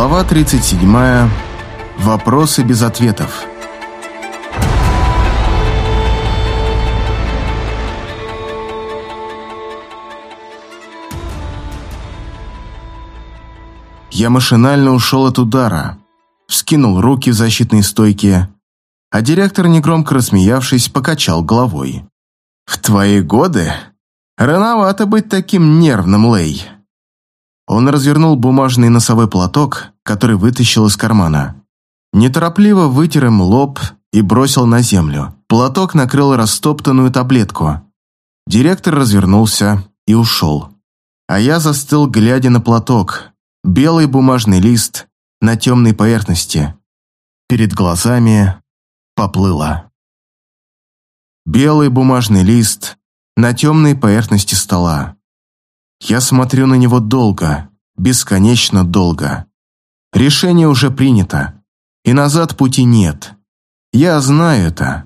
Глава 37. Вопросы без ответов. Я машинально ушел от удара, вскинул руки в защитной стойке, а директор, негромко рассмеявшись, покачал головой. «В твои годы рановато быть таким нервным, Лей». Он развернул бумажный носовой платок, который вытащил из кармана. Неторопливо вытер им лоб и бросил на землю. Платок накрыл растоптанную таблетку. Директор развернулся и ушел. А я застыл, глядя на платок. Белый бумажный лист на темной поверхности. Перед глазами поплыло. Белый бумажный лист на темной поверхности стола. Я смотрю на него долго, бесконечно долго. Решение уже принято, и назад пути нет. Я знаю это,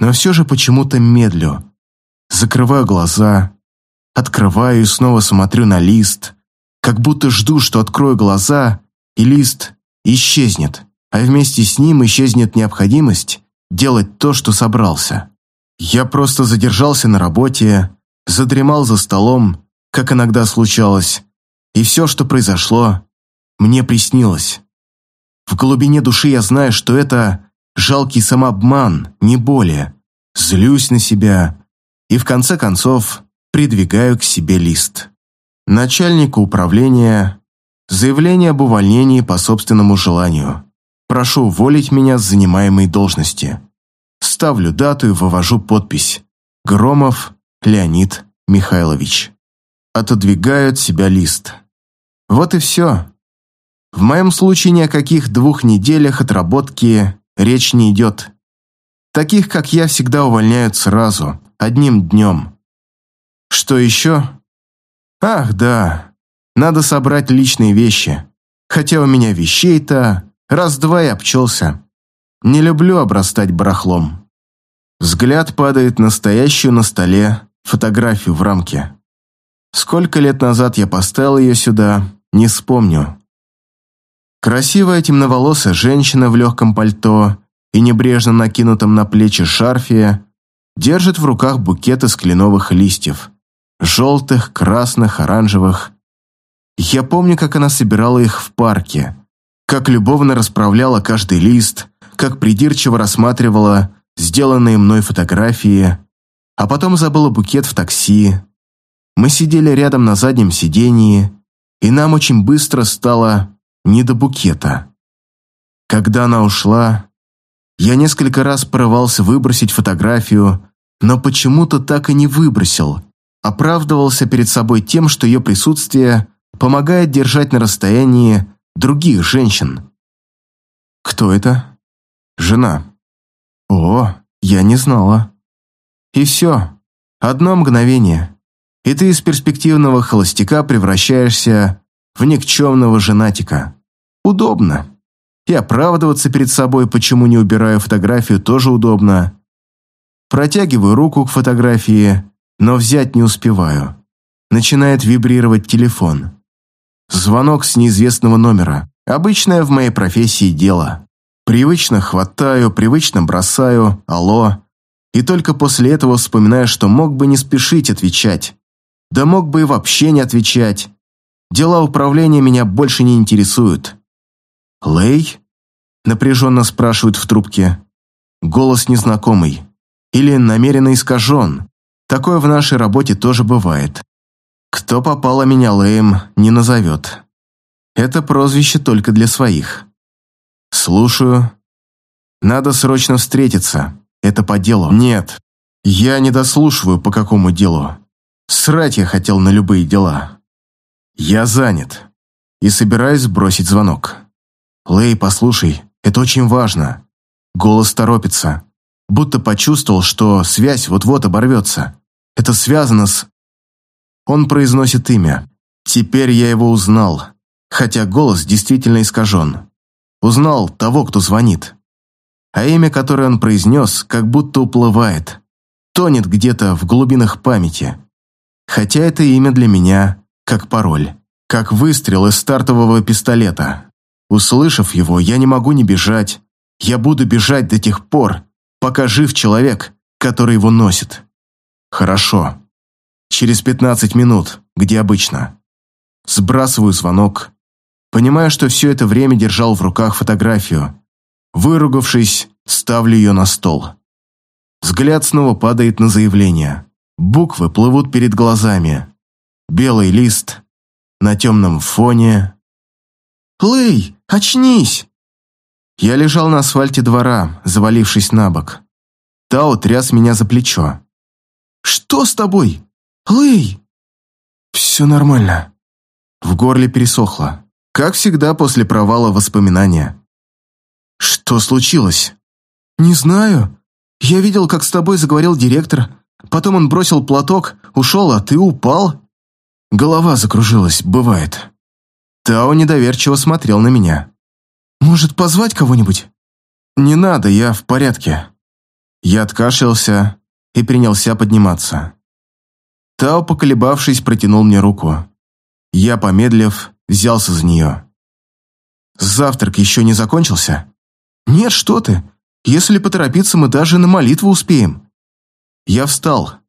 но все же почему-то медлю. Закрываю глаза, открываю и снова смотрю на лист, как будто жду, что открою глаза, и лист исчезнет, а вместе с ним исчезнет необходимость делать то, что собрался. Я просто задержался на работе, задремал за столом как иногда случалось, и все, что произошло, мне приснилось. В глубине души я знаю, что это жалкий самообман, не более. Злюсь на себя и, в конце концов, придвигаю к себе лист. Начальнику управления заявление об увольнении по собственному желанию. Прошу уволить меня с занимаемой должности. Ставлю дату и вывожу подпись. Громов Леонид Михайлович отодвигают себя лист. Вот и все. В моем случае ни о каких двух неделях отработки речь не идет. Таких, как я, всегда увольняют сразу, одним днем. Что еще? Ах, да, надо собрать личные вещи. Хотя у меня вещей-то раз-два и обчелся. Не люблю обрастать барахлом. Взгляд падает на стоящую на столе фотографию в рамке. Сколько лет назад я поставил ее сюда, не вспомню. Красивая темноволосая женщина в легком пальто и небрежно накинутом на плечи шарфе держит в руках букет из кленовых листьев. Желтых, красных, оранжевых. Я помню, как она собирала их в парке, как любовно расправляла каждый лист, как придирчиво рассматривала сделанные мной фотографии, а потом забыла букет в такси, мы сидели рядом на заднем сидении, и нам очень быстро стало не до букета. Когда она ушла, я несколько раз порывался выбросить фотографию, но почему-то так и не выбросил. Оправдывался перед собой тем, что ее присутствие помогает держать на расстоянии других женщин. Кто это? Жена. О, я не знала. И все. Одно мгновение и ты из перспективного холостяка превращаешься в никчемного женатика. Удобно. И оправдываться перед собой, почему не убираю фотографию, тоже удобно. Протягиваю руку к фотографии, но взять не успеваю. Начинает вибрировать телефон. Звонок с неизвестного номера. Обычное в моей профессии дело. Привычно хватаю, привычно бросаю «Алло». И только после этого вспоминаю, что мог бы не спешить отвечать. Да мог бы и вообще не отвечать. Дела управления меня больше не интересуют. «Лэй?» – напряженно спрашивают в трубке. Голос незнакомый. Или намеренно искажен. Такое в нашей работе тоже бывает. Кто попало меня Лэем, не назовет. Это прозвище только для своих. Слушаю. Надо срочно встретиться. Это по делу. Нет, я не дослушиваю, по какому делу. Срать я хотел на любые дела. Я занят. И собираюсь бросить звонок. Лэй, послушай, это очень важно. Голос торопится. Будто почувствовал, что связь вот-вот оборвется. Это связано с... Он произносит имя. Теперь я его узнал. Хотя голос действительно искажен. Узнал того, кто звонит. А имя, которое он произнес, как будто уплывает. Тонет где-то в глубинах памяти хотя это имя для меня как пароль, как выстрел из стартового пистолета. Услышав его, я не могу не бежать. Я буду бежать до тех пор, пока жив человек, который его носит. Хорошо. Через 15 минут, где обычно. Сбрасываю звонок. Понимаю, что все это время держал в руках фотографию. Выругавшись, ставлю ее на стол. Взгляд снова падает на заявление. Буквы плывут перед глазами. Белый лист на темном фоне. «Лэй, очнись!» Я лежал на асфальте двора, завалившись на бок. Тао тряс меня за плечо. «Что с тобой? Лэй!» «Все нормально». В горле пересохло. Как всегда после провала воспоминания. «Что случилось?» «Не знаю. Я видел, как с тобой заговорил директор. Потом он бросил платок, ушел, а ты упал». Голова закружилась, бывает. Тао недоверчиво смотрел на меня. «Может, позвать кого-нибудь?» «Не надо, я в порядке». Я откашлялся и принялся подниматься. Тао, поколебавшись, протянул мне руку. Я, помедлив, взялся за нее. «Завтрак еще не закончился?» «Нет, что ты. Если поторопиться, мы даже на молитву успеем». Я встал.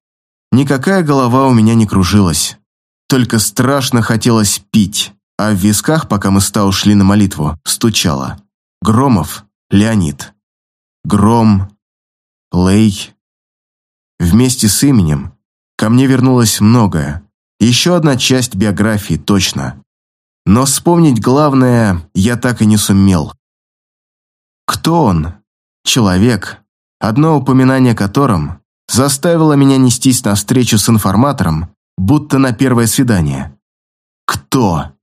Никакая голова у меня не кружилась. Только страшно хотелось пить а в висках, пока мы с шли на молитву, стучало. Громов, Леонид. Гром, Лей. Вместе с именем ко мне вернулось многое. Еще одна часть биографии, точно. Но вспомнить главное я так и не сумел. Кто он? Человек, одно упоминание которым заставило меня нестись на встречу с информатором, будто на первое свидание. Кто?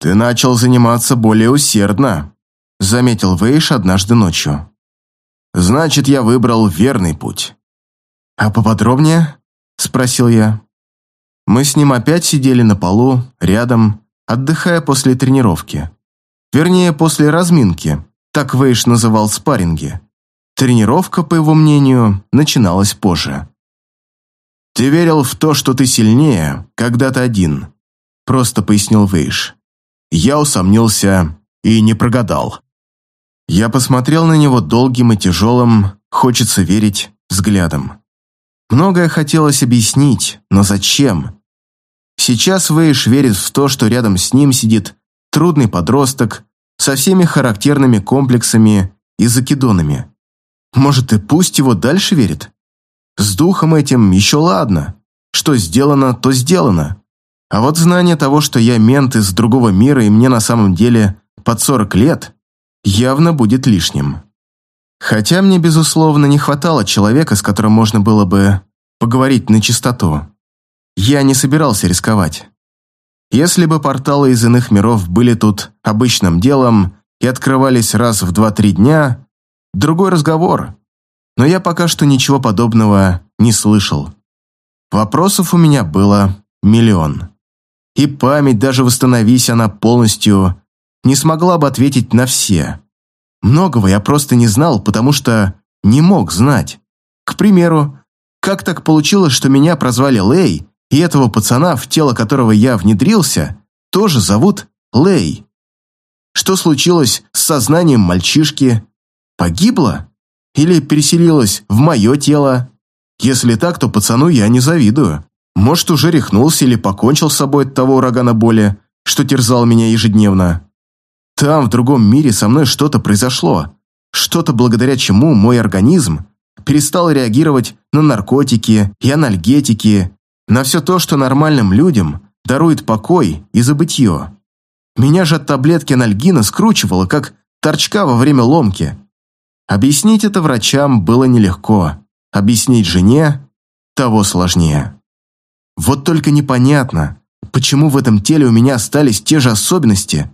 «Ты начал заниматься более усердно», — заметил Вейш однажды ночью. «Значит, я выбрал верный путь». «А поподробнее?» — спросил я. Мы с ним опять сидели на полу, рядом, отдыхая после тренировки. Вернее, после разминки, так Вейш называл спарринги. Тренировка, по его мнению, начиналась позже. «Ты верил в то, что ты сильнее, когда ты один», — просто пояснил Вейш. Я усомнился и не прогадал. Я посмотрел на него долгим и тяжелым, хочется верить, взглядом. Многое хотелось объяснить, но зачем? Сейчас Вейш верит в то, что рядом с ним сидит трудный подросток со всеми характерными комплексами и закидонами. Может, и пусть его дальше верит? С духом этим еще ладно. Что сделано, то сделано. А вот знание того, что я мент из другого мира и мне на самом деле под 40 лет, явно будет лишним. Хотя мне, безусловно, не хватало человека, с которым можно было бы поговорить на чистоту. Я не собирался рисковать. Если бы порталы из иных миров были тут обычным делом и открывались раз в 2-3 дня, другой разговор. Но я пока что ничего подобного не слышал. Вопросов у меня было миллион. И память, даже восстановись она полностью, не смогла бы ответить на все. Многого я просто не знал, потому что не мог знать. К примеру, как так получилось, что меня прозвали Лей, и этого пацана, в тело которого я внедрился, тоже зовут Лей? Что случилось с сознанием мальчишки? Погибло? Или переселилось в мое тело? Если так, то пацану я не завидую. Может, уже рехнулся или покончил с собой от того урагана боли, что терзал меня ежедневно. Там, в другом мире, со мной что-то произошло. Что-то, благодаря чему мой организм перестал реагировать на наркотики и анальгетики, на все то, что нормальным людям дарует покой и забытье. Меня же от таблетки анальгина скручивало, как торчка во время ломки. Объяснить это врачам было нелегко. Объяснить жене того сложнее. Вот только непонятно, почему в этом теле у меня остались те же особенности.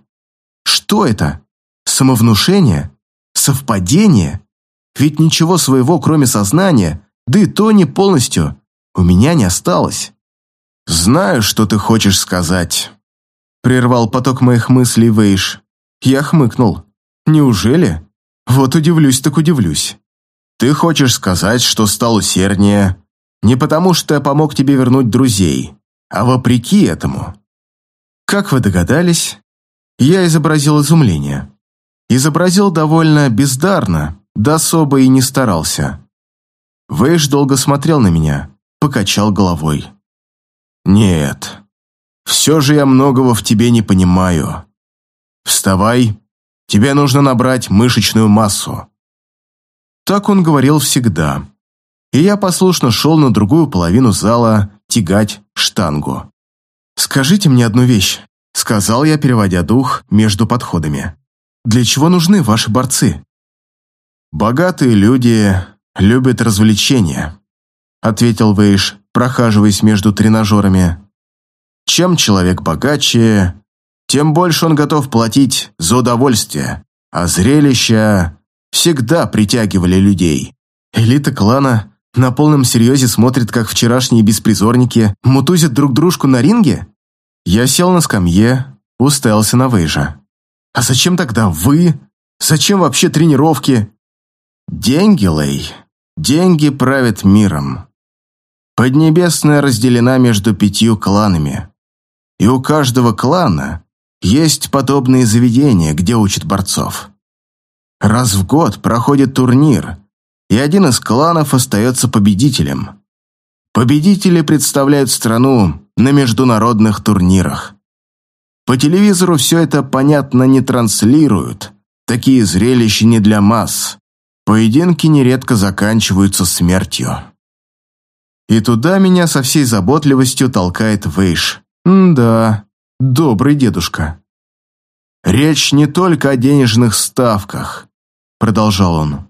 Что это? Самовнушение? Совпадение? Ведь ничего своего, кроме сознания, да и то не полностью, у меня не осталось. «Знаю, что ты хочешь сказать», — прервал поток моих мыслей Вейш. Я хмыкнул. «Неужели? Вот удивлюсь так удивлюсь. Ты хочешь сказать, что стал усерднее, не потому, что я помог тебе вернуть друзей, а вопреки этому. Как вы догадались? Я изобразил изумление. Изобразил довольно бездарно, да особо и не старался. Вэйш долго смотрел на меня, покачал головой. «Нет, все же я многого в тебе не понимаю. Вставай, тебе нужно набрать мышечную массу». Так он говорил всегда. И я послушно шел на другую половину зала тягать штангу. «Скажите мне одну вещь», — сказал я, переводя дух между подходами. «Для чего нужны ваши борцы?» «Богатые люди любят развлечения», — ответил Вейш, прохаживаясь между тренажерами. «Чем человек богаче, тем больше он готов платить за удовольствие, а зрелища всегда притягивали людей. Элита клана на полном серьезе смотрит, как вчерашние беспризорники мутузят друг дружку на ринге? Я сел на скамье, уставился на Вейжа. А зачем тогда вы? Зачем вообще тренировки? Деньги, Лей. Деньги правят миром. Поднебесная разделена между пятью кланами. И у каждого клана есть подобные заведения, где учат борцов. Раз в год проходит турнир, и один из кланов остается победителем. Победители представляют страну на международных турнирах. По телевизору все это, понятно, не транслируют. Такие зрелища не для масс. Поединки нередко заканчиваются смертью. И туда меня со всей заботливостью толкает Вейш. да, добрый дедушка. Речь не только о денежных ставках, продолжал он.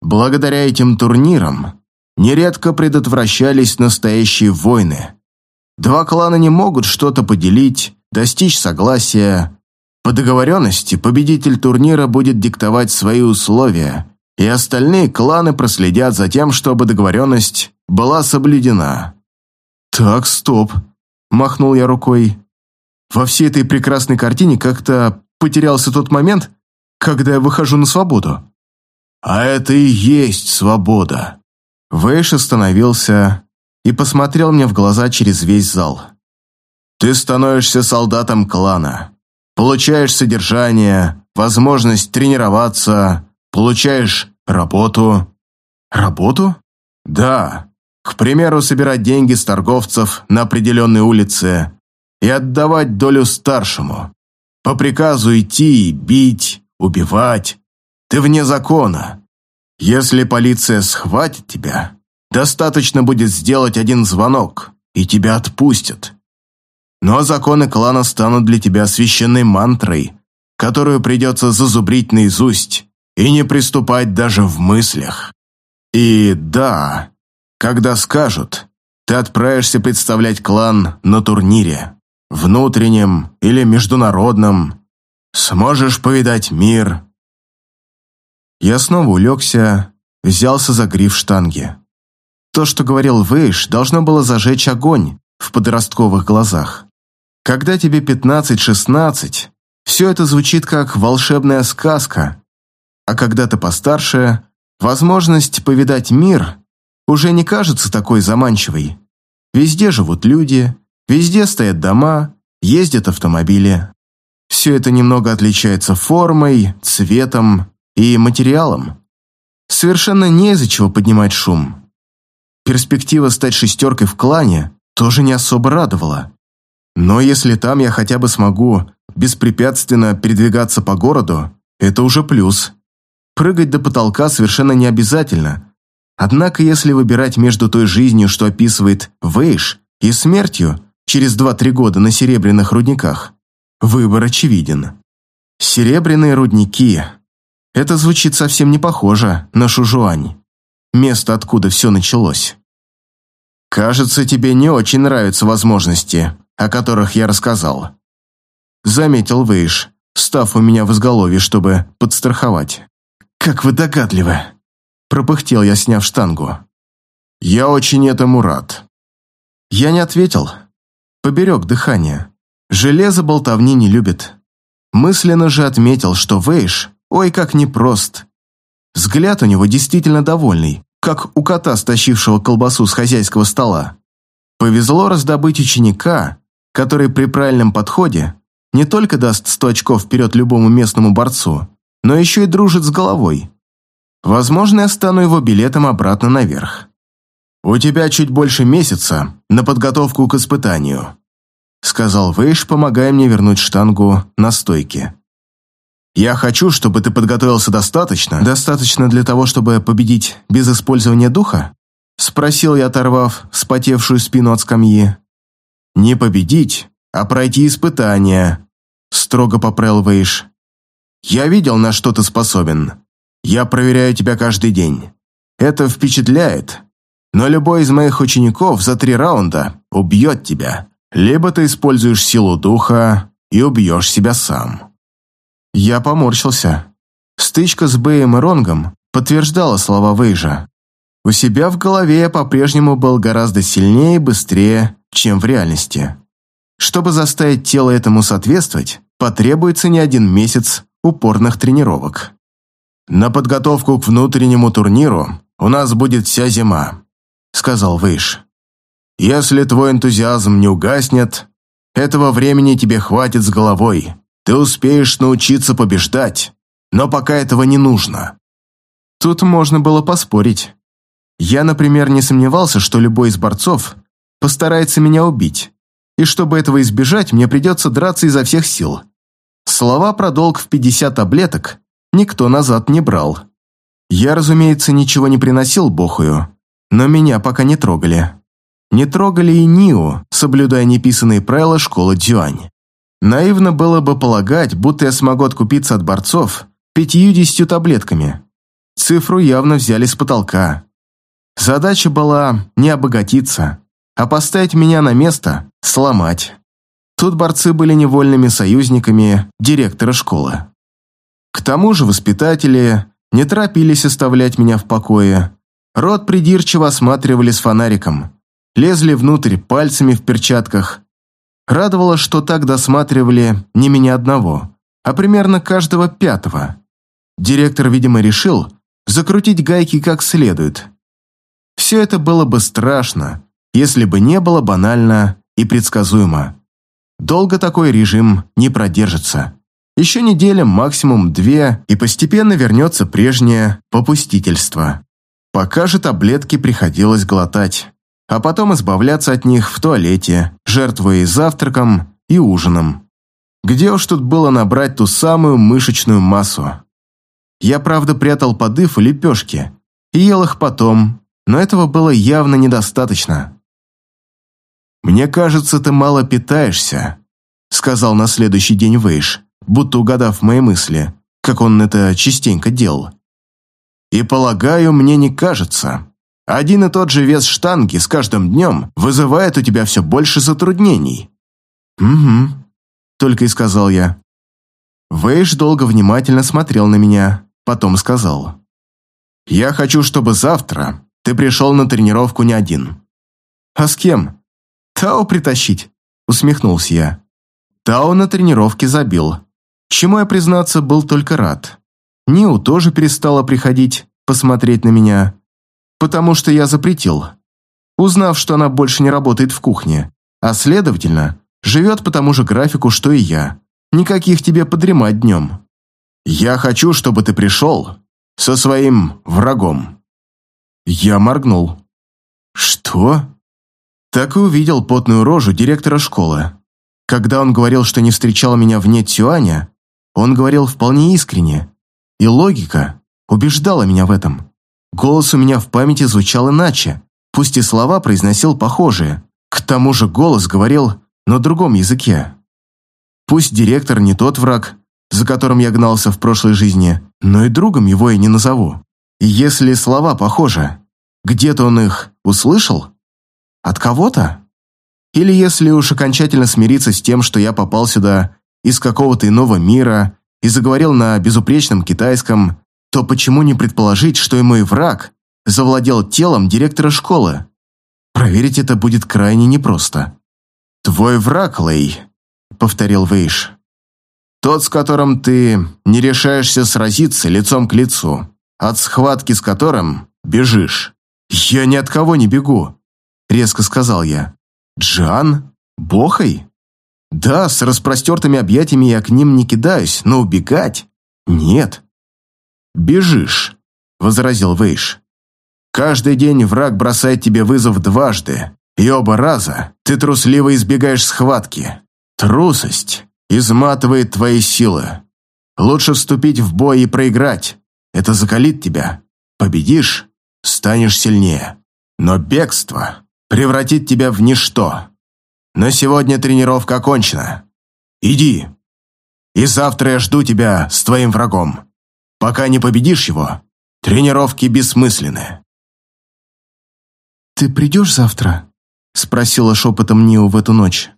Благодаря этим турнирам нередко предотвращались настоящие войны. Два клана не могут что-то поделить, достичь согласия. По договоренности победитель турнира будет диктовать свои условия, и остальные кланы проследят за тем, чтобы договоренность была соблюдена. «Так, стоп», – махнул я рукой. «Во всей этой прекрасной картине как-то потерялся тот момент, когда я выхожу на свободу». А это и есть свобода. Вэйш остановился и посмотрел мне в глаза через весь зал. Ты становишься солдатом клана, получаешь содержание, возможность тренироваться, получаешь работу. Работу? Да. К примеру, собирать деньги с торговцев на определенной улице и отдавать долю старшему. По приказу идти, бить, убивать, ты вне закона. Если полиция схватит тебя, достаточно будет сделать один звонок, и тебя отпустят. Но законы клана станут для тебя священной мантрой, которую придется зазубрить наизусть и не приступать даже в мыслях. И да, когда скажут, ты отправишься представлять клан на турнире, внутреннем или международном, сможешь повидать мир, я снова улегся, взялся за гриф штанги. То, что говорил Вейш, должно было зажечь огонь в подростковых глазах. Когда тебе 15-16, все это звучит как волшебная сказка, а когда ты постарше, возможность повидать мир уже не кажется такой заманчивой. Везде живут люди, везде стоят дома, ездят автомобили. Все это немного отличается формой, цветом и материалом. Совершенно не из-за чего поднимать шум. Перспектива стать шестеркой в клане тоже не особо радовала. Но если там я хотя бы смогу беспрепятственно передвигаться по городу, это уже плюс. Прыгать до потолка совершенно не обязательно. Однако если выбирать между той жизнью, что описывает Вейш, и смертью через 2-3 года на серебряных рудниках, выбор очевиден. Серебряные рудники это звучит совсем не похоже на Шужуань, место, откуда все началось. Кажется, тебе не очень нравятся возможности, о которых я рассказал. Заметил Вейш, став у меня в изголовье, чтобы подстраховать. Как вы догадливы. Пропыхтел я, сняв штангу. Я очень этому рад. Я не ответил. Поберег дыхание. Железо болтовни не любит. Мысленно же отметил, что Вейш Ой, как непрост. Взгляд у него действительно довольный, как у кота, стащившего колбасу с хозяйского стола. Повезло раздобыть ученика, который при правильном подходе не только даст сто очков вперед любому местному борцу, но еще и дружит с головой. Возможно, я стану его билетом обратно наверх. «У тебя чуть больше месяца на подготовку к испытанию», сказал Вейш, помогая мне вернуть штангу на стойке. «Я хочу, чтобы ты подготовился достаточно». «Достаточно для того, чтобы победить без использования духа?» Спросил я, оторвав вспотевшую спину от скамьи. «Не победить, а пройти испытание», строго поправил Вейш. «Я видел, на что ты способен. Я проверяю тебя каждый день. Это впечатляет. Но любой из моих учеников за три раунда убьет тебя. Либо ты используешь силу духа и убьешь себя сам». Я поморщился. Стычка с Бэем и Ронгом подтверждала слова Вейжа. У себя в голове я по-прежнему был гораздо сильнее и быстрее, чем в реальности. Чтобы заставить тело этому соответствовать, потребуется не один месяц упорных тренировок. «На подготовку к внутреннему турниру у нас будет вся зима», — сказал Вейш. «Если твой энтузиазм не угаснет, этого времени тебе хватит с головой. Ты успеешь научиться побеждать, но пока этого не нужно». Тут можно было поспорить. Я, например, не сомневался, что любой из борцов постарается меня убить, и чтобы этого избежать, мне придется драться изо всех сил. Слова про долг в 50 таблеток никто назад не брал. Я, разумеется, ничего не приносил Бохую, но меня пока не трогали. Не трогали и Ниу, соблюдая неписанные правила школы Дзюань. Наивно было бы полагать, будто я смогу откупиться от борцов пятьюдесятью таблетками. Цифру явно взяли с потолка. Задача была не обогатиться, а поставить меня на место, сломать. Тут борцы были невольными союзниками директора школы. К тому же воспитатели не торопились оставлять меня в покое. Рот придирчиво осматривали с фонариком, лезли внутрь пальцами в перчатках. Радовало, что так досматривали не меня одного, а примерно каждого пятого. Директор, видимо, решил закрутить гайки как следует, все это было бы страшно, если бы не было банально и предсказуемо. Долго такой режим не продержится. Еще неделя, максимум две, и постепенно вернется прежнее попустительство. Пока же таблетки приходилось глотать, а потом избавляться от них в туалете, жертвуя и завтраком, и ужином. Где уж тут было набрать ту самую мышечную массу? Я, правда, прятал подыв и лепешки, и ел их потом, но этого было явно недостаточно. «Мне кажется, ты мало питаешься», — сказал на следующий день Вейш, будто угадав мои мысли, как он это частенько делал. «И полагаю, мне не кажется. Один и тот же вес штанги с каждым днем вызывает у тебя все больше затруднений». «Угу», — только и сказал я. Вейш долго внимательно смотрел на меня, потом сказал. «Я хочу, чтобы завтра ты пришел на тренировку не один». «А с кем?» «Тао притащить», — усмехнулся я. Тао на тренировке забил. Чему я, признаться, был только рад. Ниу тоже перестала приходить, посмотреть на меня, потому что я запретил. Узнав, что она больше не работает в кухне, а следовательно, живет по тому же графику, что и я. Никаких тебе подремать днем. Я хочу, чтобы ты пришел со своим врагом. Я моргнул. «Что?» Так и увидел потную рожу директора школы. Когда он говорил, что не встречал меня вне Цюаня, он говорил вполне искренне. И логика убеждала меня в этом. Голос у меня в памяти звучал иначе, пусть и слова произносил похожие. К тому же голос говорил на другом языке. Пусть директор не тот враг, за которым я гнался в прошлой жизни, но и другом его и не назову. Если слова похожи, где-то он их услышал? От кого-то? Или если уж окончательно смириться с тем, что я попал сюда из какого-то иного мира и заговорил на безупречном китайском, то почему не предположить, что и мой враг завладел телом директора школы? Проверить это будет крайне непросто. «Твой враг, Лэй», — повторил Вейш. «Тот, с которым ты не решаешься сразиться лицом к лицу от схватки с которым бежишь. Я ни от кого не бегу, резко сказал я. Джан? Бохой? Да, с распростертыми объятиями я к ним не кидаюсь, но убегать? Нет. «Бежишь», — возразил Вейш. «Каждый день враг бросает тебе вызов дважды, и оба раза ты трусливо избегаешь схватки. Трусость изматывает твои силы. Лучше вступить в бой и проиграть. Это закалит тебя. Победишь – станешь сильнее. Но бегство превратит тебя в ничто. На сегодня тренировка окончена. Иди. И завтра я жду тебя с твоим врагом. Пока не победишь его, тренировки бессмысленны. «Ты придешь завтра?» – спросила шепотом Нио в эту ночь.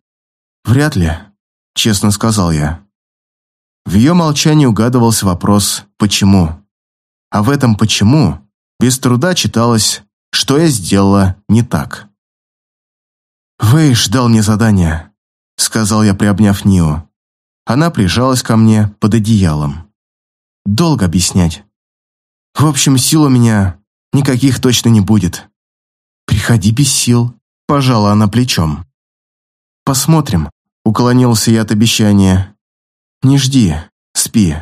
«Вряд ли», – честно сказал я. В ее молчании угадывался вопрос «почему?». А в этом «почему» без труда читалось, что я сделала не так. «Вейш дал мне задание», — сказал я, приобняв Нио. Она прижалась ко мне под одеялом. «Долго объяснять. В общем, сил у меня никаких точно не будет. Приходи без сил», — пожала она плечом. «Посмотрим», — уклонился я от обещания. «Не жди, спи».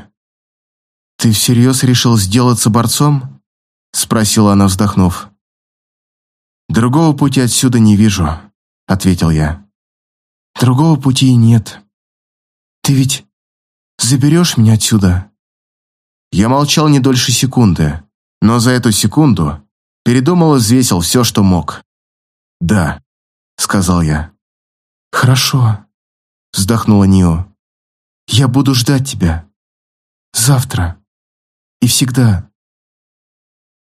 «Ты всерьез решил сделаться борцом?» — спросила она, вздохнув. «Другого пути отсюда не вижу», — ответил я. «Другого пути нет. Ты ведь заберешь меня отсюда?» Я молчал не дольше секунды, но за эту секунду передумал и взвесил все, что мог. «Да», — сказал я. «Хорошо», — вздохнула Нио. «Я буду ждать тебя. Завтра. И всегда».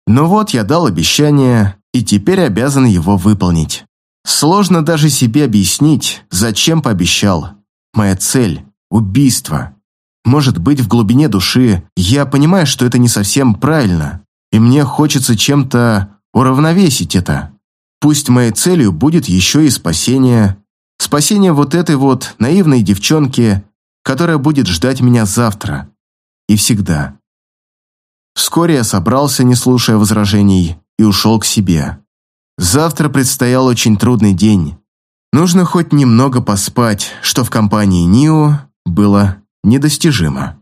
Ну вот, я дал обещание, и теперь обязан его выполнить. Сложно даже себе объяснить, зачем пообещал. Моя цель – убийство. Может быть, в глубине души я понимаю, что это не совсем правильно, и мне хочется чем-то уравновесить это. Пусть моей целью будет еще и спасение. Спасение вот этой вот наивной девчонки, которая будет ждать меня завтра. И всегда. Вскоре я собрался, не слушая возражений, и ушел к себе. Завтра предстоял очень трудный день. Нужно хоть немного поспать, что в компании Нио было недостижимо.